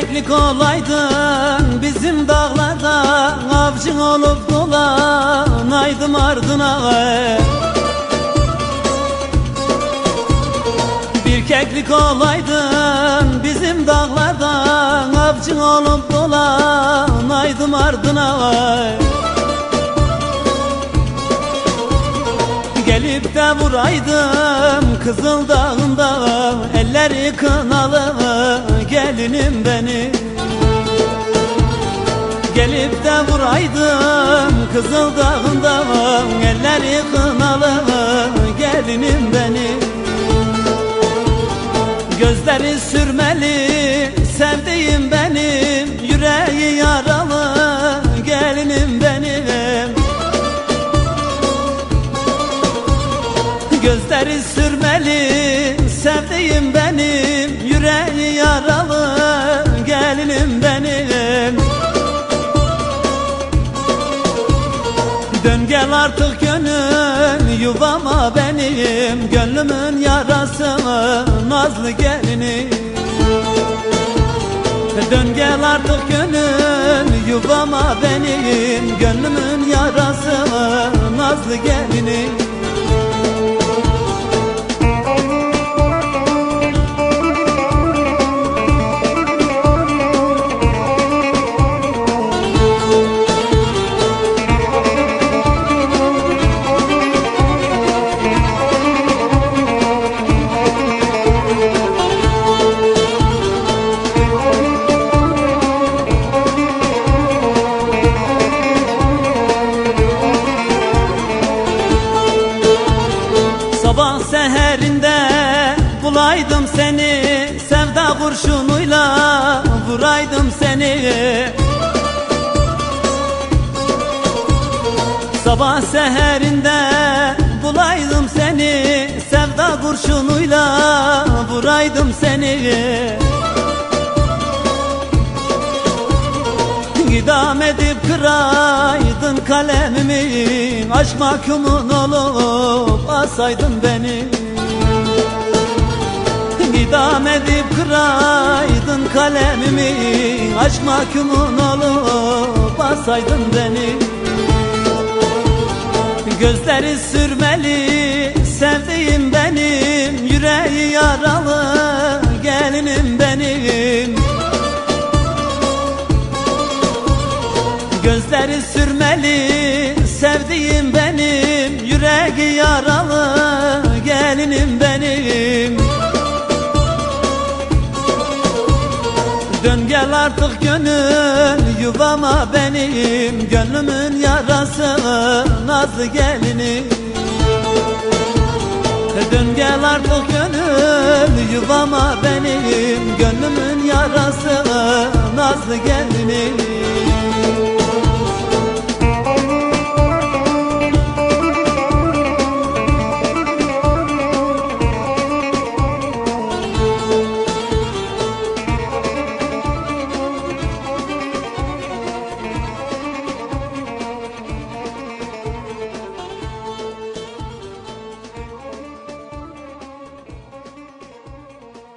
keklik olaydın bizim dağlarda Avcın olup dolanaydım ardına. Bir keklik olaydın bizim dağlarda Avcın olup dolanaydım ardına Gelip de vuraydım Kızıl Dağı'nda Elleri kınalı gelinim beni. Gelip de vuraydım Kızıl Dağı'nda Elleri kınalı gelinim beni. Gözleri sürmeli sevdiğim benim Yüreği yaralı sevdiğim benim Yüreği yaralı gelinim benim. Dön gel artık gönül yuvama benim Gönlümün yarası nazlı gelinim Dön gel artık gönül yuvama benim Gönlümün yarası nazlı gelinim bulaydım seni Sevda kurşunuyla vuraydım seni. Sabah seherinde bulaydım seni Sevda kurşunuyla vuraydım seni. İdam edip kıraydın kalemimi Aşk mahkumun olup asaydın beni İdam edip kıraydın kalemimi. Aşk mahkumun olup asaydın beni. Gözleri sürmeli sevdiğim benim. Yüreği yaralı gelinim benim. Gözleri sürmeli sevdiğim benim. Yüreği yaralı gelinim benim gel artık gönül yuvama benim Gönlümün yarası nazlı gelinim Dön gel artık gönül yuvama benim Gönlümün yarası nazlı gelinim